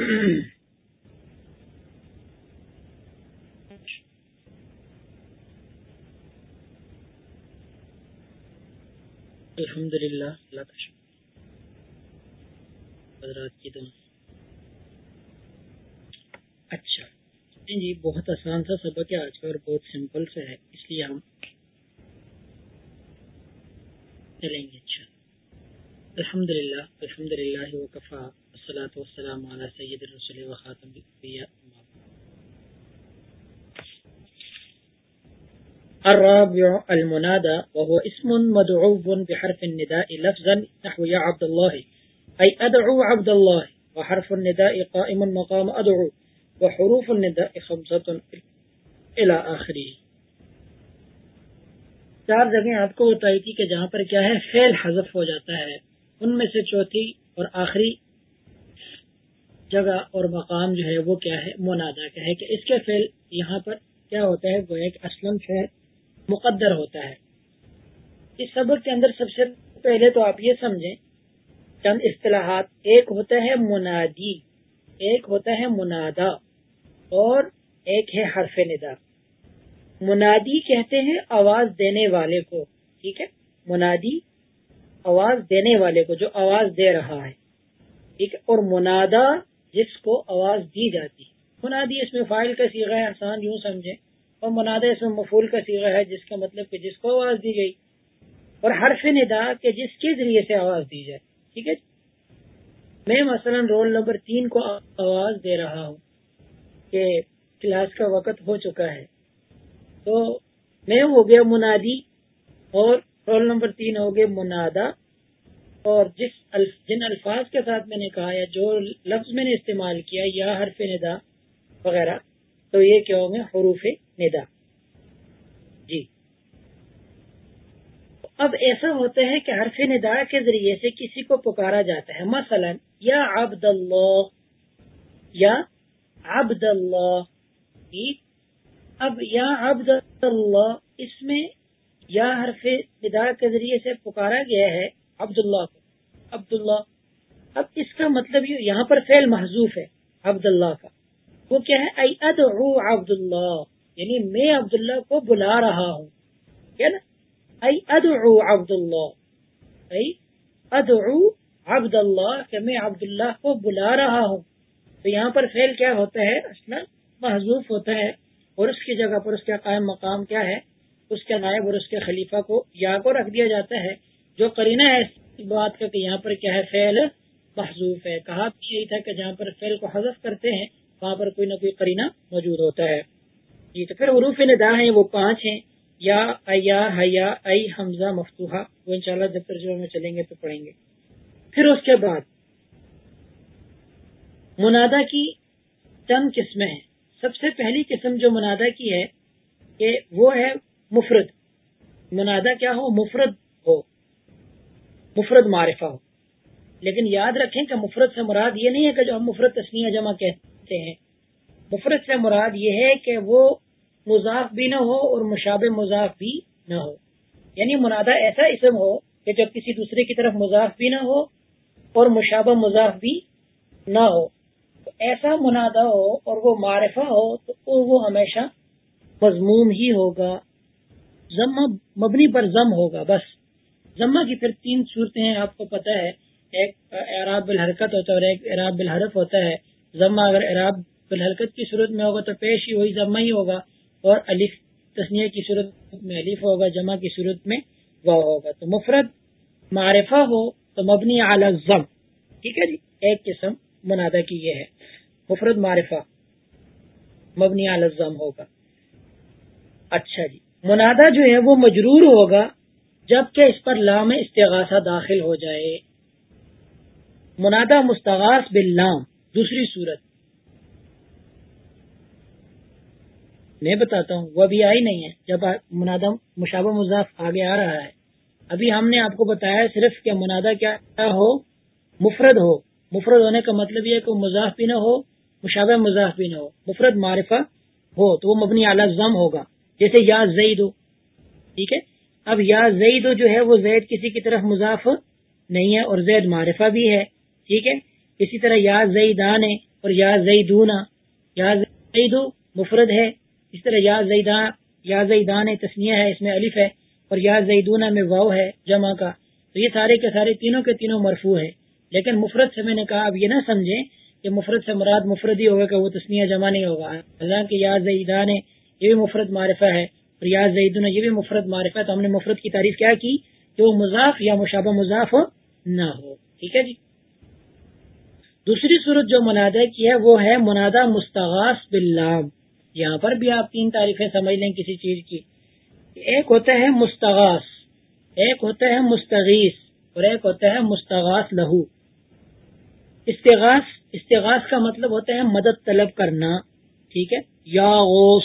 الحمد للہ اللہ کا شکر۔ حضرات کی دن اچھا۔ جی بہت آسان سا سبق ہے آج کا اور بہت سمپل سا ہے، اس لیے ہم چلیں گے۔ اچھا۔ الحمد للہ الحمد للہ وقفا وسلاۃ والسلام علی سید الرسول وخاتم الرابع المنادى، وهو اسم مدعو بحرف النداء لفظا نحو يا عبد الله، أي أدعو عبد الله، وحرف النداء قائم مقام أدعو، وحروف النداء خمسة إلى آخره. چار جگہیں آپ کو بتائی تھی کہ جہاں پر کیا ہے فیل حذف ہو جاتا ہے، ان میں سے چوتھی اور آخری جگہ اور مقام جو ہے وہ کیا ہے؟ منادا کا ہے کہ اس کے فیل یہاں پر کیا ہوتا ہے؟ وہ ایک اسلم فیل مقدر ہوتا ہے۔ اس سبق کے اندر سب سے پہلے تو آپ یہ سمجھیں، چند اصطلاحات، ایک ہوتا ہے منادی، ایک ہوتا ہے منادا اور ایک ہے حرف ندا۔ منادی کہتے ہیں آواز دینے والے کو، ٹھیک ہے؟ منادی آواز دینے والے کو جو آواز دے رہا ہے، ٹھیک ہے؟ اور منادا جس کو آواز دی جاتی منادی اس میں فائل کا سیغہ ہے، آسان یوں سمجھیں۔ اور منادہ اس میں مفول کا سیغہ ہے، جس کا مطلب کہ جس کو آواز دی گئی۔ اور حرف ندا کہ جس کے ذریعے سے آواز دی جائے۔ ٹھیک ہے جی؟ میں مثلا رول نمبر تین کو آواز دے رہا ہوں کہ کلاس کا وقت ہو چکا ہے۔ تو میں ہو گیا منادی اور رول نمبر تین ہو گیا منادا۔ اور جس جن الفاظ کے ساتھ میں نے کہا یا جو لفظ میں نے استعمال کیا یا حرف ندا وغیرہ، تو یہ کیا ہوں گے؟ حروف ندا۔ جی۔ اب ایسا ہوتا ہے کہ حرف ندا کے ذریعے سے کسی کو پکارا جاتا ہے۔ مثلا، یا عبد اللہ، یا عبد اللہ۔ جی۔ اب یا عبد اللہ اس میں یا حرف ندا کے ذریعے سے پکارا گیا ہے عبداللہ کو عبداللہ۔ اب اس کا مطلب یہاں پر فعل محضوف ہے، عبداللہ کا۔ وہ کیا ہے؟ ادعو عبد اللہ یعنی میں عبداللہ کو بلا رہا ہوں۔ کیا نا؟ ادعو عبد اللہ ادعو عبد اللہ کہ میں عبداللہ کو بلا رہا ہوں۔ تو یہاں پر فیل کیا ہوتا ہے؟ اصلا محضوف ہوتا ہے۔ اور اس کی جگہ پر اس کا قائم مقام کیا ہے؟ اس کے نائب اور اس کے خلیفہ کو یا کو رکھ دیا جاتا ہے۔ جو کرینہ ہے اس بات کا کہ یہاں پر کیا ہے فیل محضوف ہے۔ کہا یہی تھا کہ جہاں پر فیل کو حذف کرتے ہیں، وہاں پر کوئی نہ کوئی قرینہ موجود ہوتا ہے۔ جی تو پھر حروف ندا ہیں، وہ پانچ ہیں۔ یا ایا حیا، ای، حمزہ مفتوحا وہ انشاءاللہ جب ترجمہ میں چلیں گے تو پڑھیں گے۔ پھر اس کے بعد منادا کی چند قسمیں ہیں۔ سب سے پہلی قسم جو منادا کی ہے، کہ وہ ہے مفرد۔ منادا کیا ہو؟ مفرد مفرد معرفہ ہو۔ لیکن یاد رکھیں کہ مفرد سے مراد یہ نہیں ہے کہ جو ہم مفرد تسنیہ جمع کہتے ہیں۔ مفرت سے مراد یہ ہے کہ وہ مضاف بھی نہ ہو اور مشاب مضاف بھی نہ ہو۔ یعنی منادہ ایسا اسم ہو کہ جب کسی دوسرے کی طرف مضاف بھی نہ ہو اور مشابہ مضاف بھی نہ ہو۔ تو ایسا منادہ ہو اور وہ معرفہ ہو تو وہ ہمیشہ مضموم ہی ہوگا۔ مبنی پر ضم ہوگا بس۔ ضمہ کی پھر تین صورتیں ہیں، آپ کو پتہ ہے۔ ایک اعراب بالحرکت ہوتا ہے اور ایک اعراب بالحرف ہوتا ہے۔ ضمہ اگر اعراب بالحرکت کی صورت میں ہوگا تو پیش ہی وہی ضمہ ہی ہوگا اور الف تسنیہ کی صورت میں الف ہوگا، جمع کی صورت میں وہ ہوگا۔ تو مفرد معرفہ ہو تو مبنی اعلی ضم ٹھیک ہے جی؟ ایک قسم منادہ کی یہ ہے۔ مفرد معرفہ مبنی اعلی ضم ہوگا۔ اچھا جی۔ منادہ جو ہے وہ مجرور ہوگا جبکہ اس پر لام استغاثہ داخل ہو جائے۔ منادہ مستغاث باللام، دوسری صورت۔ میں بتاتا ہوں، وہ ابھی آئی نہیں ہے، جب منادم مشابہ مضاف آگے آ رہا ہے۔ ابھی ہم نے آپ کو بتایا صرف کہ منادہ کیا ہو، مفرد ہو۔ مفرد ہونے کا مطلب یہ کہ مضاف بھی نہ ہو، مشابہ مضاف بھی نہ ہو۔ مفرد معرفہ ہو تو وہ مبنی اعلی ضم ہوگا، جیسے یا زید ہو۔ ٹھیک ہے؟ اب یا زید جو ہے وہ زید کسی کی طرف مضاف نہیں ہے اور زید معرفہ بھی ہے، ٹھیک ہے؟ اسی طرح یا زیدان اور یا زیدونا یا زیدو مفرد ہے۔ اس طرح یا زیدان یا زیدان تسنیہ ہے، اس میں الف ہے اور یا زیدونا میں واؤ ہے جمع کا۔ تو یہ سارے کے سارے تینوں کے تینوں مرفوع ہے لیکن مفرد سے میں نے کہا، اب یہ نہ سمجھے کہ مفرد سے مراد مفرد ہی ہوگا کہ وہ تسنیہ جمع نہیں ہوگا۔ اللہ کے یا زیدان یہ بھی مفرد معرفہ ہے۔ اور یا زیدنا یہ بھی مفرد معرفہ ہے، تو ہم نے مفرد کی تعریف کیا کی کہ وہ مضاف یا مشابہ مضاف نہ ہو۔ ٹھیک ہے جی؟ دوسری صورت جو منادع کی ہے، وہ ہے منادع مستغاث باللام۔ یہاں پر بھی آپ تین تعریفیں سمجھ لیں کسی چیز کی۔ ایک ہوتا ہے مستغاث، ایک ہوتا ہے مستغیث، اور ایک ہوتا ہے مستغاث لہو۔ استغاث استغاث کا مطلب ہوتا ہے مدد طلب کرنا۔ ٹھیک ہے؟ یا غوث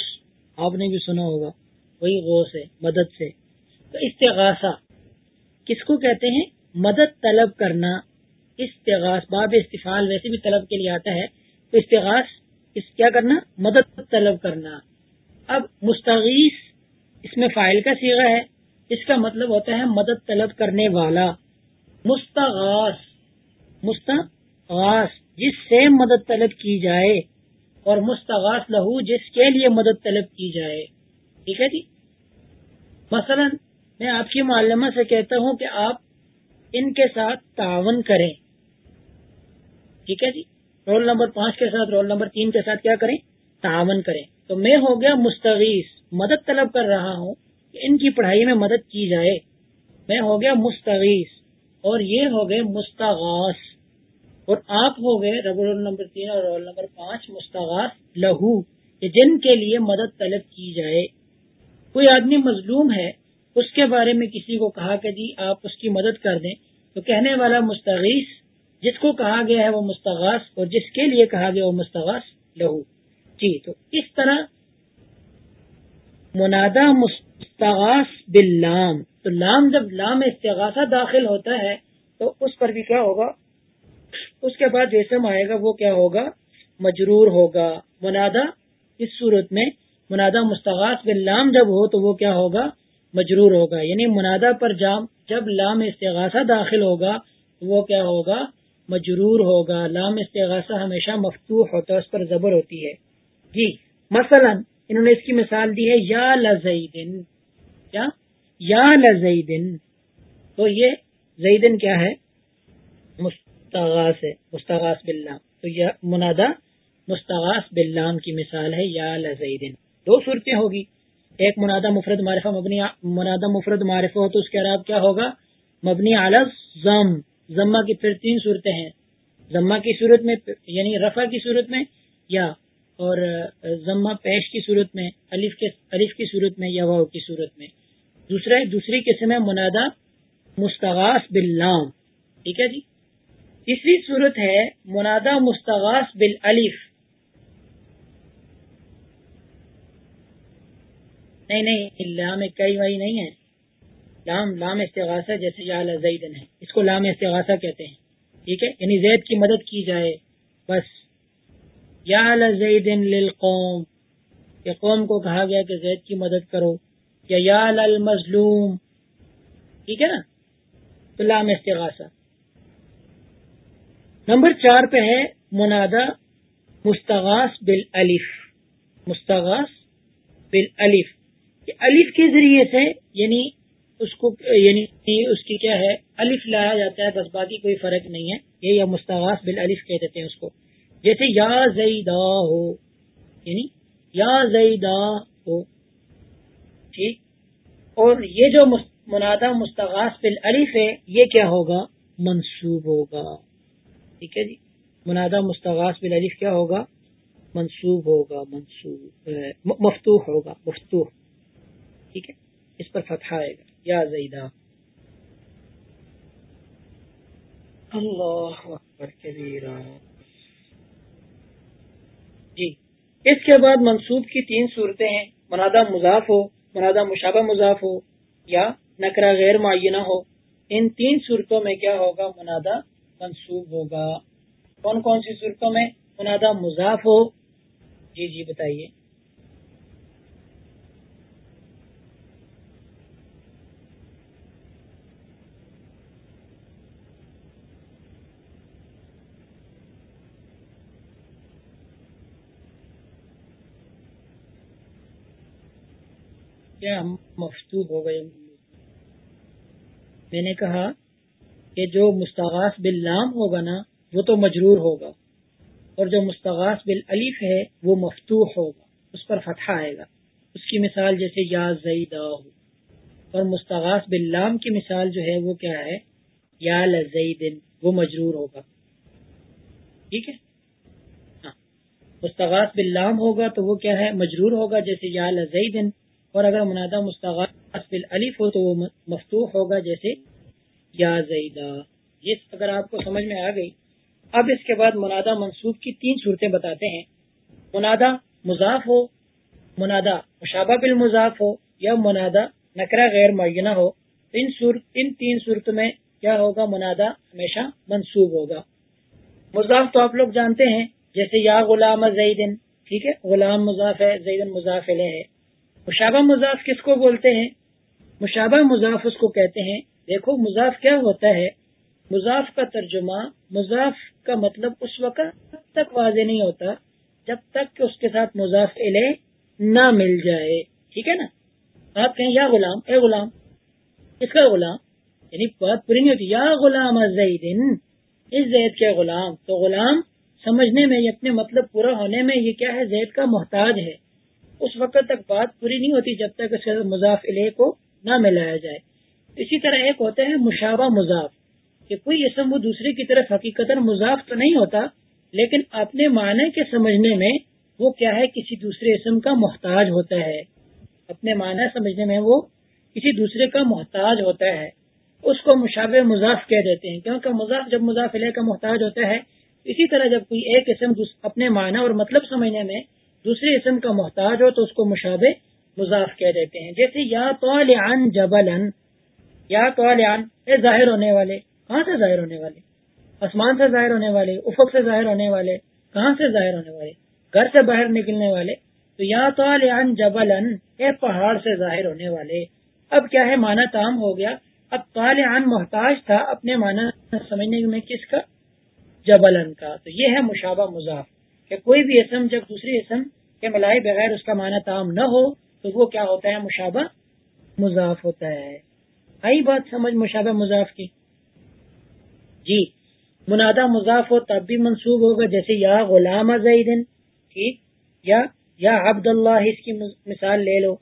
آپ نے بھی سنا ہوگا۔ وہی غوث ہے، مدد سے۔ تو استغاثہ، کس کو کہتے ہیں؟ مدد طلب کرنا۔ استغاث، باب استفال ویسے بھی طلب کے لیے آتا ہے۔ تو استغاث، اس کیا کرنا؟ مدد طلب کرنا۔ اب مستغیث، اس میں فائل کا سیگا ہے۔ اس کا مطلب ہوتا ہے مدد طلب کرنے والا۔ مستغاث مستغاث، جس سے مدد طلب کی جائے۔ اور مستغاث لہو، جس کے لیے مدد طلب کی جائے۔ ٹھیک ہے جی؟ مثلا میں آپ کی معلمہ سے کہتا ہوں کہ آپ ان کے ساتھ تعاون کریں۔ ٹھیک ہے جی؟ رول نمبر پانچ کے ساتھ، رول نمبر تین کے ساتھ کیا کریں؟ تعاون کریں۔ تو میں ہو گیا مستغیث، مدد طلب کر رہا ہوں کہ ان کی پڑھائی میں مدد کی جائے۔ میں ہو گیا مستغیث اور یہ ہو گئے مستغاث۔ اور آپ ہو گئے، رول نمبر تین اور رول نمبر پانچ، مستغاث، لہو جن کے لیے مدد طلب کی جائے۔ کوئی آدمی مظلوم ہے، اس کے بارے میں کسی کو کہا کہ جی آپ اس کی مدد کر دیں، تو کہنے والا مستغیث، جس کو کہا گیا ہے وہ مستغاث، اور جس کے لیے کہا گیا وہ مستغاث لہو۔ جی تو اس طرح منادا مستغاث باللام۔ تو لام جب لام استغاثہ داخل ہوتا ہے، تو اس پر بھی کیا ہوگا؟ اس کے بعد جیسے آئے گا، وہ کیا ہوگا؟ مجرور ہوگا۔ منادا اس صورت میں منادا مستغاث باللام جب ہو تو وہ کیا ہوگا؟ مجرور ہوگا۔ یعنی منادا پر جام، جب لام استغاثہ داخل ہوگا تو وہ کیا ہوگا؟ مجرور ہوگا۔ لام استغاثہ ہمیشہ مفتوح ہوتا ہے، اس پر زبر ہوتی ہے۔ جی مثلا انہوں نے اس کی مثال دی ہے، یا لزیدن۔ کیا؟ یا لزیدن۔ تو یہ زیدن کیا ہے؟ مستغاث ہے مستغاث باللام۔ تو یہ منادا مستغاث باللام کی مثال ہے، یا لزیدن۔ دو صورتیں ہوگی۔ ایک منادہ مفرد معرفہ مبنی منادہ مفرد معرفہ ہو تو اس کے عراب کیا ہوگا؟ مبنی اعلی ضم ضمہ کی پھر تین صورتیں ہیں۔ ضمہ کی صورت میں یعنی رفع کی صورت میں یا اور ضمہ پیش کی صورت میں، الف کے الف کی صورت میں یا واؤ کی صورت میں۔ دوسرا دوسری قسم ہے منادہ مستغاث باللام۔ ٹھیک ہے جی؟ تیسری صورت ہے منادہ مستغاث بالالف۔ نہیں نہیں، لام کئی وائی نہیں ہے۔ لام لام استغاثہ جیسے یا زیدن ہے۔ اس کو لام استغاثہ کہتے ہیں۔ ٹھیک ہے؟ یعنی زید کی مدد کی جائے۔ بس۔ یا زیدن للقوم۔ کہ قوم کو کہا گیا کہ زید کی مدد کرو۔ یا یا المظلوم۔ ٹھیک ہے نا؟ تو لام استغاثہ۔ نمبر چار پہ ہے منادا مستغاث بالالف۔ مستغاث بالالف۔ کہ الف کے ذریعے سے یعنی اس کو یعنی اس کی کیا ہے، الف لایا جاتا ہے، بس باقی کوئی فرق نہیں ہے۔ یہ یا مستغاث بال الف کہہ دیتے ہیں اس کو۔ جیسے یا زیدا ہو یعنی یا زیدا ہو، ٹھیک؟ اور یہ جو منادہ مستغاث بال الف ہے، یہ کیا ہوگا؟ منسوب ہوگا۔ ٹھیک ہے جی؟ منادہ مستغاث بال الف کیا ہوگا؟ منسوب ہوگا منسوب مفتوح ہوگا، مفتوح۔ ٹھیک ہے؟ اس پر فتح آئے گا۔ یا زیدہ۔ اللہ اکبر جی۔ اس کے بعد منصوب کی تین صورتیں ہیں۔ منادہ مضاف ہو، منادہ مشابہ مضاف ہو، یا نکرا غیر معینہ ہو۔ ان تین صورتوں میں کیا ہوگا؟ منادہ منصوب ہوگا۔ کون کون سی صورتوں میں منادہ مضاف ہو؟ جی جی بتائیے۔ کیا ہم مفتو ہو گئے؟ میں نے کہا کہ جو مستغاث باللام ہوگا نا، وہ تو مجرور ہوگا، اور جو مستغاث بالعلیف ہے، وہ مفتوح ہوگا، اس پر فتح آئے گا۔ اس کی مثال جیسے یا زیدہ ہو۔ اور مستغاث باللام کی مثال جو ہے، وہ کیا ہے؟ یا لزیدن، وہ مجرور ہوگا۔ ٹھیک ہے؟ ہاں۔ مستغاث باللام ہوگا تو وہ کیا ہے؟ مجرور ہوگا، جیسے یا لزیدن اور اگر منادہ مستغاث بالعلیف ہو تو وہ مفتوح ہوگا جیسے یا زیدہ یہ اگر آپ کو سمجھ میں آ گئی۔ اب اس کے بعد منادہ منصوب کی تین صورتیں بتاتے ہیں۔ منادہ مضاف ہو منادہ مشابہ بالمضاف ہو یا منادہ نکرا غیر معینہ ہو۔ ان ان تین صورت میں کیا ہوگا؟ منادہ ہمیشہ منصوب ہوگا۔ مضاف تو آپ لوگ جانتے ہیں، جیسے یا غلام زیدن، ٹھیک ہے؟ غلام مضاف ہے، زیدن مضاف ہے۔ مشابہ مضاف کس کو بولتے ہیں؟ مشابہ مضاف اس کو کہتے ہیں، دیکھو مضاف کیا ہوتا ہے؟ مضاف کا ترجمہ، مضاف کا مطلب اس وقت تک واضح نہیں ہوتا جب تک کہ اس کے ساتھ مضاف علیہ نہ مل جائے۔ ٹھیک ہے نا؟ آپ کہیں یا غلام، اے غلام، اس کا غلام یعنی بات پوری نہیں ہوتی، یا غلام اس زید کے غلام۔ تو غلام سمجھنے میں اپنے مطلب پورا ہونے میں، یہ کیا ہے؟ زید کا محتاج ہے۔ اس وقت تک بات پوری نہیں ہوتی جب تک اس مضاف علیہ کو نہ ملایا جائے۔ اسی طرح ایک ہوتا ہے مشابہ مضاف، کہ کوئی اسم وہ دوسرے کی طرف حقیقت مضاف تو نہیں ہوتا، لیکن اپنے معنی کے سمجھنے میں وہ کیا ہے، کسی دوسرے اسم کا محتاج ہوتا ہے۔ اپنے معنی سمجھنے میں وہ کسی دوسرے کا محتاج ہوتا ہے۔ اس کو مشابہ مضاف کہہ دیتے ہیں، کیونکہ مضاف جب مضاف علیہ کا محتاج ہوتا ہے، اسی طرح جب کوئی ایک اسم اپنے معنی اور مطلب سمجھنے میں دوسرے اسم کا محتاج ہو تو اس کو مشابہ مضاف کہہ دیتے ہیں۔ جیسے یا تو جبل یا تو ظاہر ہونے والے۔ کہاں سے ظاہر ہونے والے؟ آسمان سے ظاہر ہونے والے، افق سے ظاہر ہونے والے۔ کہاں سے ظاہر ہونے والے؟ گھر سے باہر نکلنے والے۔ تو یا تو جبل اے پہاڑ سے ظاہر ہونے والے۔ اب کیا ہے؟ مانا تام ہو گیا۔ اب طالعان محتاج تھا اپنے مانا سمجھنے میں کس کا؟ جبلن کا۔ تو یہ ہے مشابہ مضاف، کہ کوئی بھی اسم جب دوسری اسم کے ملائے بغیر اس کا معنی تام نہ ہو، تو وہ کیا ہوتا ہے؟ مشابہ مضاف ہوتا ہے۔ آئی بات سمجھ مشابہ مضاف کی؟ جی منادہ مضاف ہو تب بھی منسوب ہوگا، جیسے یا غلام زیدن، ٹھیک؟ یا یا عبد اللہ اس کی مثال لے لو۔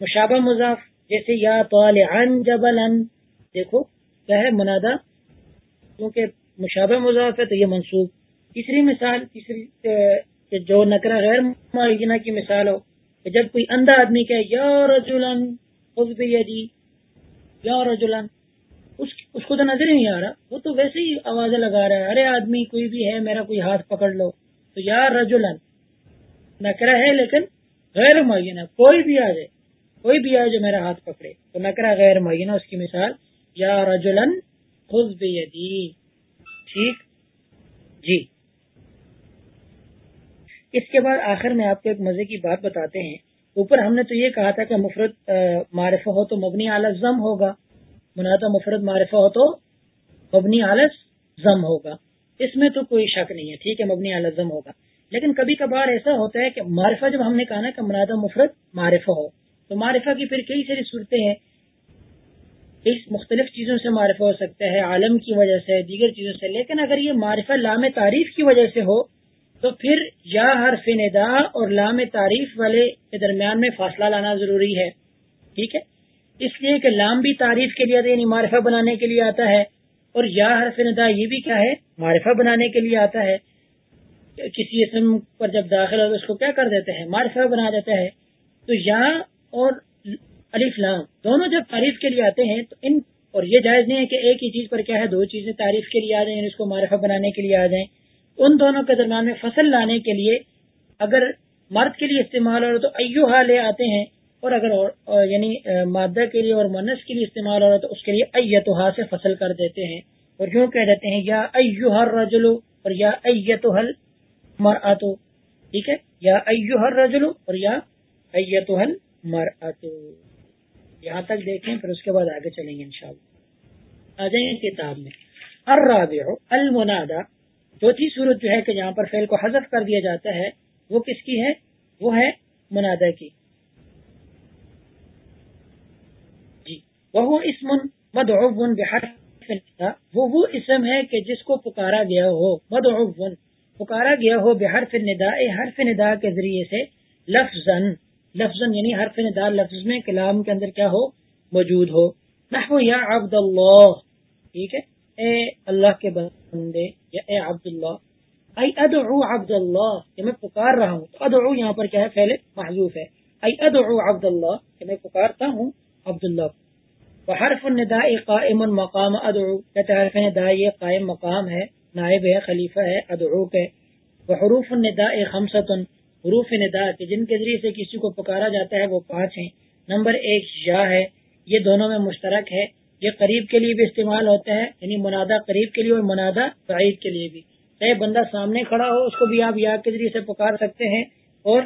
مشابہ مضاف، جیسے یا جبل دیکھو، کیا ہے؟ منادہ، کیونکہ مشابہ مضاف ہے تو یہ منسوب۔ تیسری مثال، تیسری جو نکرا غیر معینہ کی مثال ہو، کہ جب کوئی اندھا آدمی کہ یا رجولن جی یا رجولن اس کو تو نظر ہی نہیں آ رہا، وہ تو ویسے ہی آوازیں لگا رہا ہے، ارے آدمی، کوئی بھی ہے، میرا کوئی ہاتھ پکڑ لو۔ تو یا رجولن نکرا ہے لیکن غیر معینہ کوئی بھی آ جائے، کوئی بھی آئے جو میرا ہاتھ پکڑے۔ تو نکرا غیر معینہ اس کی مثال، یا رجولن خود بھی ٹھیک؟ جی۔ اس کے بعد آخر میں آپ کو ایک مزے کی بات بتاتے ہیں۔ اوپر ہم نے تو یہ کہا تھا کہ مفرد معرفہ ہو تو مبنی اعلی ضم ہوگا۔ مناتا مفرد معرفہ ہو تو مبنی آلس ضم ہوگا۔ اس میں تو کوئی شک نہیں ہے، ٹھیک ہے، مبنی اعلی ضم ہوگا۔ لیکن کبھی کبھار ایسا ہوتا ہے کہ معرفہ جب ہم نے کہا نا کہ منادا مفرد معرفہ ہو، تو معرفہ کی پھر کئی ساری صورتیں ہیں۔ اس مختلف چیزوں سے معرفہ ہو سکتا ہے، عالم کی وجہ سے، دیگر چیزوں سے۔ لیکن اگر یہ معرفہ لام تعریف کی وجہ سے ہو تو پھر یا حرف ندا اور لام تعریف والے کے درمیان میں فاصلہ لانا ضروری ہے۔ ٹھیک ہے؟ اس لیے کہ لام بھی تعریف کے لیے یعنی معرفہ بنانے کے لیے آتا ہے۔ اور یا حرف ندا یہ بھی کیا ہے، معرفہ بنانے کے لیے آتا ہے۔ کسی اسم پر جب داخل ہو تو اس کو کیا کر دیتے ہیں؟ معرفہ بنا دیتا ہے۔ تو یا اور علیف لام دونوں جب تعریف کے لیے آتے ہیں، تو ان اور یہ جائز نہیں ہے کہ ایک ہی چیز پر کیا ہے، دو چیزیں تعریف کے لیے آ جائیں یعنی اس کو معرفہ بنانے کے لیے آ جائیں۔ ان دونوں کے درمیان میں فصل لانے کے لیے اگر مرد کے لیے استعمال ہو تو ایو لے آتے ہیں اور اگر یعنی مادہ کے لیے اور منس کے لیے استعمال ہو رہا تو اس کے لیے ایتوہا سے فصل کر دیتے ہیں اور یوں کہہ دیتے ہیں، یا ایو ہر رجلو اور یا ایتو حل مر ٹھیک ہے؟ یا ایو ہر رجلو اور یا ایتو حل مر یہاں تک دیکھیں، پھر اس کے بعد آگے چلیں گے انشاءاللہ۔ آ جائیں کتاب میں۔ الرابع المنادا چوتھی صورت جو ہے کہ جہاں پر فیل کو حذف کر دیا جاتا ہے، وہ کس کی ہے؟ وہ ہے منادا کی۔ جی۔ وہ اسم مدعو بحرف وہ وہ اسم ہے کہ جس کو پکارا گیا ہو مدعو پکارا گیا ہو بحرف النداء حرف ندا کے ذریعے سے لفظ لفظ یعنی حرف ندا لفظ میں کلام کے اندر کیا ہو؟ موجود ہو۔ نحو یا عبد اللہ ٹھیک ہے؟ اے اللہ کے بندے، یا اے عبد اللہ ادعو عبد اللہ کہ میں پکار رہا ہوں۔ تو ادعو یہاں پر کیا ہے؟ پہلے محضوف ہے۔ اے ادعو عبد اللہ کہ میں پکارتا ہوں عبد اللہ حرف النداء قائم مقام ادعو، کہتے حرف ندا یہ قائم مقام ہے، نائب ہے، خلیفہ ہے، ادعو کے۔ وحروف النداء خمسۃ، حروف ندا کے۔ جن کے ذریعے سے کسی کو پکارا جاتا ہے، وہ پانچ ہیں۔ نمبر ایک یا ہے، یہ دونوں میں مشترک ہے۔ یہ قریب کے لیے بھی استعمال ہوتا ہے یعنی منادا قریب کے لیے اور منادا بعید کے لیے بھی۔ چاہے بندہ سامنے کھڑا ہو، اس کو بھی آپ یا کے ذریعے سے پکار سکتے ہیں اور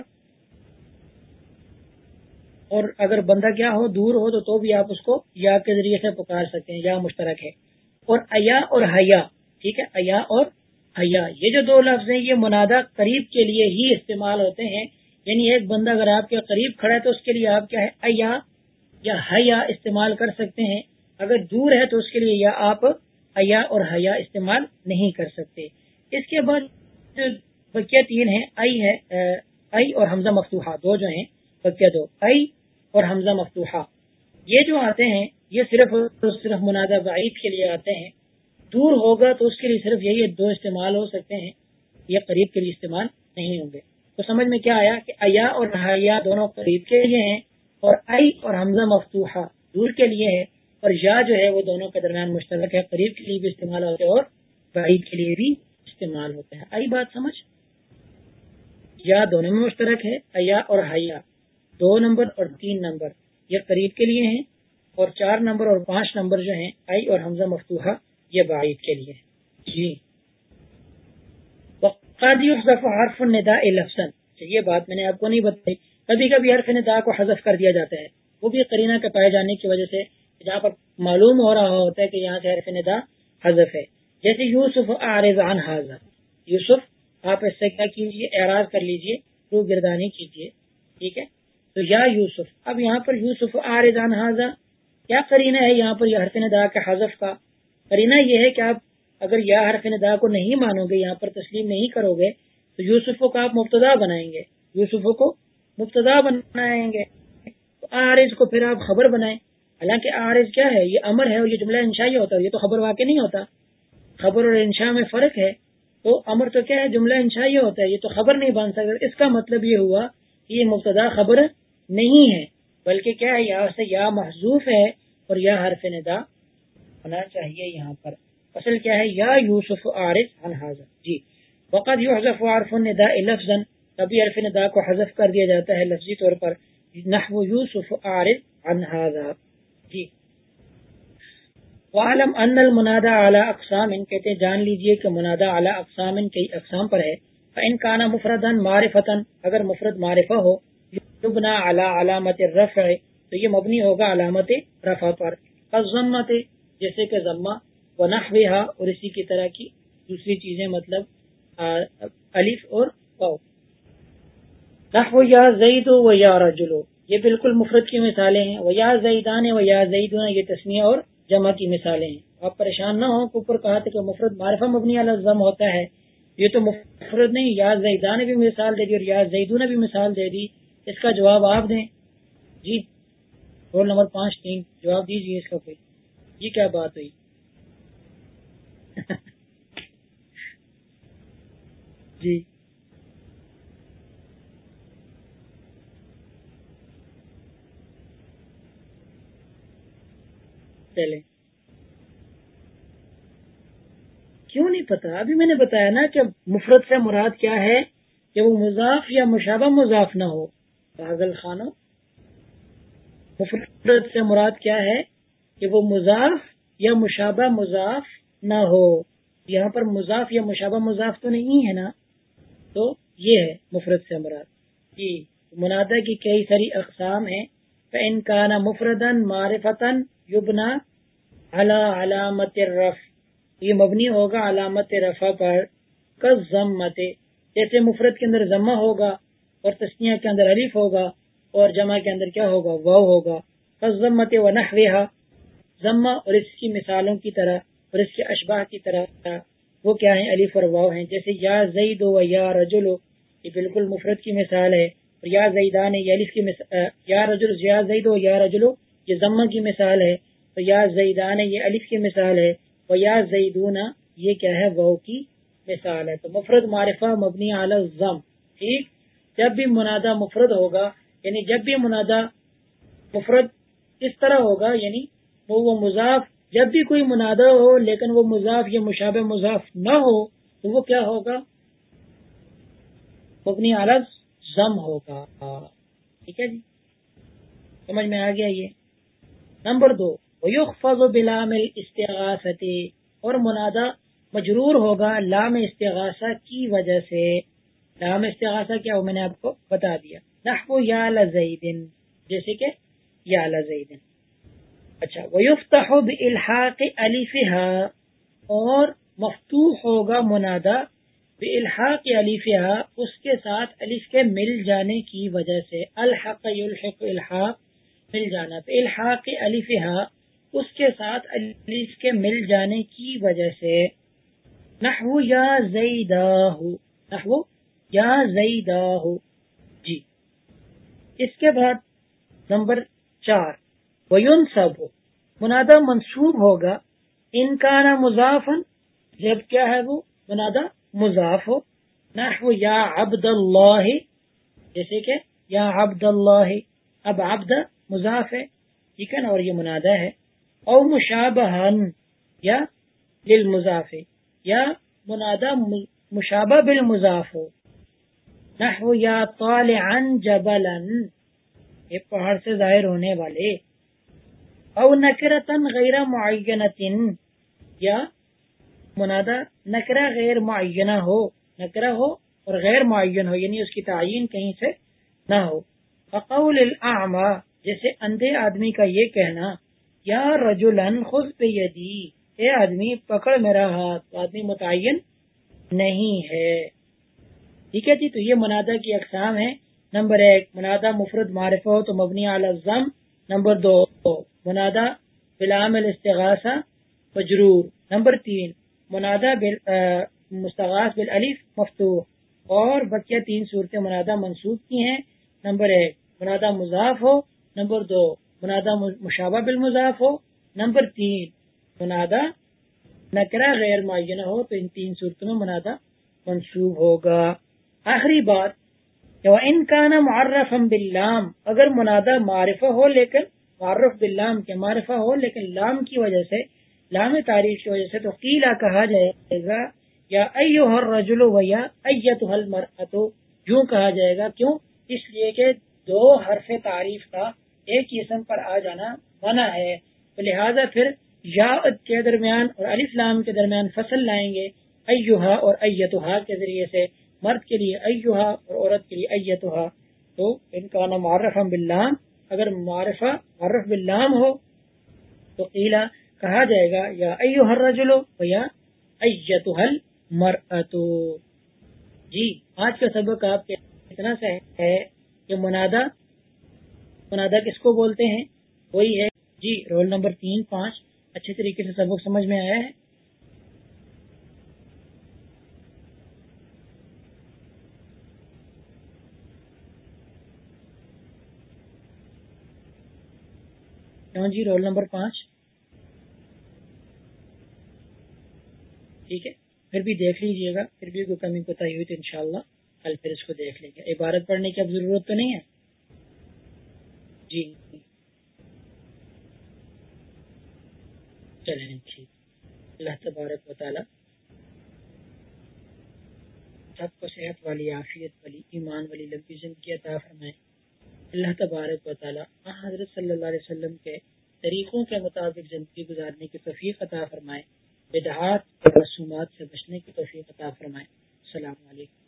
اور اگر بندہ کیا ہو، دور ہو تو تو بھی آپ اس کو یا کے ذریعے سے پکار سکتے ہیں، یا مشترک ہے۔ اور ایا اور حیا، ٹھیک ہے؟ ایا اور حیا۔ یہ جو دو لفظ ہیں، یہ منادا قریب کے لیے ہی استعمال ہوتے ہیں۔ یعنی ایک بندہ اگر آپ کے قریب کھڑا ہے تو اس کے لیے آپ کیا ہے؟ ایا یا حیا استعمال کر سکتے ہیں۔ اگر دور ہے تو اس کے لیے یا آپ ایا اور حیا استعمال نہیں کر سکتے۔ اس کے بعد جو بکیا تین ہیں ائی ہے ائی اور حمزہ مفتوحہ، دو جو ہیں بکیا دو ائی اور حمزہ مفتوحہ۔ یہ جو آتے ہیں، یہ صرف صرف منازع بعید کے لیے آتے ہیں۔ دور ہوگا تو اس کے لیے صرف یہی دو استعمال ہو سکتے ہیں۔ یہ قریب کے لیے استعمال نہیں ہوں گے۔ تو سمجھ میں کیا آیا کہ ایا اور حیا دونوں قریب کے لیے ہیں اور ائی اور حمزہ مفتوحہ دور کے لیے ہے اور یا جو ہے وہ دونوں کے درمیان مشترک ہے، قریب کے لیے بھی استعمال ہوتے ہیں اور بعید کے لیے بھی استعمال ہوتے ہیں۔ آئی بات سمجھ؟ یا دونوں میں مشترک ہے ایا اور حیا۔ دو نمبر اور تین نمبر، یہ قریب کے لیے ہیں اور چار نمبر اور پانچ نمبر جو ہیں، آئی اور حمزہ مفتوحہ، یہ بعید کے لیے جی۔ حرف الندا لفظ اچھا، یہ بات میں نے آپ کو نہیں بتائی۔ کبھی کبھی حرف ندا کو حذف کر دیا جاتا ہے۔ وہ بھی کرینہ کے پائے جانے کی وجہ سے جہاں پر معلوم ہو رہا ہوتا ہے کہ یہاں سے حرف ندا حذف ہے۔ جیسے یوسف آرزان حاضر یوسف، آپ اس سے کیا کیجیے اعراض کر لیجیے، رو گردانی کیجیے ٹھیک ہے؟ تو یا یوسف، اب یہاں پر یوسف آرزان حاضر کیا کرینہ ہے یہاں پر یہ حرف ندا کے حذف کا؟ کرینہ یہ ہے کہ آپ اگر یا حرف ندا کو نہیں مانو گے، یہاں پر تسلیم نہیں کرو گے، تو یوسف کو آپ مبتدا بنائیں گے۔ یوسف کو مبتدا بنائیں گے۔ تو آرز کو پھر آپ خبر بنائیں۔ حالانکہ آرز کیا ہے؟ یہ امر ہے اور یہ جملہ انشائی ہوتا ہے، یہ تو خبر واقع نہیں ہوتا۔ خبر اور انشاء میں فرق ہے۔ تو امر تو کیا ہے؟ جملہ انشائی ہوتا ہے، یہ تو خبر نہیں بن سکتا۔ اس کا مطلب یہ ہوا کہ یہ مبتدا خبر نہیں ہے، بلکہ کیا ہے؟ یہاں سے یا محضوف ہے اور یا حرف ندا ہونا چاہیے یہاں پر۔ اصل کیا ہے؟ یا یوسف جی۔ عارف انحاظ جی۔ وقت یو حضف عارف الندا لفظ کبھی عرف ندا کو حذف کر دیا جاتا ہے لفظی طور پر۔ نحو یوسف عارف عن هذا جی۔ وعلم ان المنادا على اقسام ان کہتے ہیں، جان لیجیے کہ منادا على اقسام ان کئی اقسام پر ہے۔ فان كان مفردا معرفتا اگر مفرد معرفہ ہو یبنا على علامت الرفع۔ تو یہ مبنی ہوگا علامت رفع پر۔ الضمت جیسے کہ ضمہ۔ ونحوها، اور اسی کی طرح کی دوسری چیزیں مطلب الف اور واو۔ نحو یا زید و یا رجلو یہ بالکل مفرد کی مثالیں ہیں۔ وہ یا زیدان و یا زیدون یہ تسمیہ اور جمع کی مثالیں ہیں۔ آپ پریشان نہ ہو اوپر کہا تھا کہ مفرد معرفہ مبنی الزم ہوتا ہے۔ یہ تو مفرد نہیں، یا زیدان بھی مثال دے دی اور یا زیدون بھی مثال دے دی۔ اس کا جواب آپ دیں۔ جی رول نمبر پانچ، تین۔ جواب دیجیے اس کا کوئی۔ یہ کیا بات ہوئی؟ جی۔ پہلے۔ کیوں نہیں پتا؟ ابھی میں نے بتایا نا کہ مفرت سے مراد کیا ہے کہ وہ مضاف یا مشابہ مضاف نہ ہو۔ پاگل خانو مفرت سے مراد کیا ہے کہ وہ مضاف یا مشابہ مضاف نہ ہو۔ یہاں پر مضاف یا مشابہ مضاف تو نہیں ہے نا؟ تو یہ ہے مفرت سے مراد۔ جی منادہ کی کئی ساری اقسام ہیں۔ ان کا نا مفردن معرفتن یبنا علا علامت رف یہ مبنی ہوگا علامت رفع پر. کمت جیسے مفرد کے اندر ضمہ ہوگا اور تسنیا کے اندر علیف ہوگا اور جمع کے اندر کیا ہوگا؟ وہ ہوگا. کزمت و نحویہ ضمہ اور اس کی مثالوں کی طرح اور اس کے اشباہ کی طرح. وہ کیا ہیں؟ علیف اور واؤ ہیں. جیسے یا زید و یا رجل. یہ بالکل مفرد کی مثال ہے. اور یا زیدان، یہ علیف کی مثال یا رجل، یا زید و یا رجلو یہ ضمہ کی مثال ہے اور یا زیدان یہ علیف کی مثال ہے اور یا زیدون یہ کیا ہے وہ کی مثال ہے۔ تو مفرد معرفہ مبنی اعلی ضم ٹھیک؟ جب بھی منادہ مفرد ہوگا یعنی جب بھی منادہ مفرد اس طرح ہوگا یعنی وہ وہ مضاف، جب بھی کوئی منادہ ہو لیکن وہ مضاف یا مشابہ مضاف نہ ہو، تو وہ کیا ہوگا؟ مبنی اعلی ضم ہوگا۔ ٹھیک ہے جی؟ سمجھ میں آ گیا یہ؟ نمبر دو بلام اور منادہ مجرور ہوگا لام استغاثہ کی وجہ سے۔ لام استغاثہ کیا میں نے آپ کو بتا دیا۔ نحو یا لزیدن جیسے کہ یا لزیدن اچھا ویفتح بالحاق الفها اور مفتوح ہوگا منادہ بالحاق الفها اس کے ساتھ الف کے مل جانے کی وجہ سے۔ الحق یلحق الحاق مل جانا۔ الحاق الفها اس کے ساتھ الف کے مل جانے کی وجہ سے نحو یا نحو یا جی۔ اس کے بعد نمبر چار ویون سب منادہ منصوب ہوگا۔ ان کا نا مضافن، جب کیا ہے وہ؟ منادہ مضاف ہو۔ نحو یا عبد اللہ جیسے کہ یا عبد اللہ اب عبد مضاف ہے، ٹھیک ہے نا؟ اور یہ منادہ ہے، او مشابہن، یا للمضاف، یا منادہ مشابہ بالمضاف ہو نحو یا طالعا جبلا، یہ پہاڑ سے ظاہر ہونے والے، او نکرتن غیر معینت یا منادہ نکرہ غیر معینہ ہو، نکرہ ہو اور غیر معین ہو یعنی اس کی تعین کہیں سے نہ ہو۔ فقول الاعمى جیسے اندھے آدمی کا یہ کہنا، یا رجولن خود پہ یدی، اے آدمی، پکڑ میرا ہاتھ آدمی متعین نہیں ہے۔ ٹھیک ہے جی تو یہ منادہ کی اقسام ہے نمبر ایک، منادہ مفرد معرف ہو تو مبنی الزم نمبر دو، منادہ بلام الاستغاثہ مجرور نمبر تین، منادہ مستغاث بالعلیف مفتوح۔ اور بقیہ تین صورتیں منادہ منسوخ کی ہیں۔ نمبر ایک، منادہ مضاف ہو نمبر دو، منادہ مشابہ بالمضاف ہو، نمبر تین، منادہ نکرا غیر معینہ ہو، تو ان تین صورتوں میں منادہ منصوب ہوگا۔ آخری بات ان کا نا معرف بلام اگر منادہ معرفہ ہو لیکن معرف بلام کے معرفہ ہو، لیکن لام کی وجہ سے، لام تاریخ کی وجہ سے تو قیلا کہا جائے گا، یا ایو ہر رجول و یا ایت حل مرتو یوں کہا جائے گا، کیوں؟ اس لیے کہ دو حرف تعریف کا ایک ہی اسم پر آ جانا منع ہے۔ تو لہذا پھر یا کے درمیان اور علی اسلام کے درمیان فصل لائیں گے۔ ایوہا اور ایتوہا کے ذریعے سے مرد کے لیے ایوہا اور عورت کے لیے ایتوہا تو ان کا نام معرف باللام۔ اگر معرفہ معرف باللام ہو تو قیلا کہا جائے گا، یا ایوہ الرجل یا ایتوہل مرتو جی آج کا سبق آپ کے اتنا سے ہے کہ منادہ منادہ کس کو بولتے ہیں؟ وہی ہے۔ جی رول نمبر تین، پانچ۔ اچھے طریقے سے سبق سمجھ میں آیا ہے۔ ہاں جی رول نمبر پانچ۔ ٹھیک ہے۔ پھر بھی دیکھ لیجیے گا۔ پھر بھی کوئی کمی کوتا ہوئی تو انشاءاللہ کل پھر اس کو دیکھ لیں گے۔ عبارت پڑھنے کی اب ضرورت تو نہیں ہے۔ جی۔ چلیں ٹھیک اللہ تبارک و تعالی سب کو صحت والی، عافیت والی، ایمان والی لمبی زندگی عطا فرمائے۔ اللہ تبارک و تعالی حضرت صلی اللہ علیہ وسلم کے طریقوں کے مطابق زندگی گزارنے کی توفیق عطا فرمائے۔ بدعات اور رسومات سے بچنے کی توفیق عطا فرمائے۔ السلام علیکم۔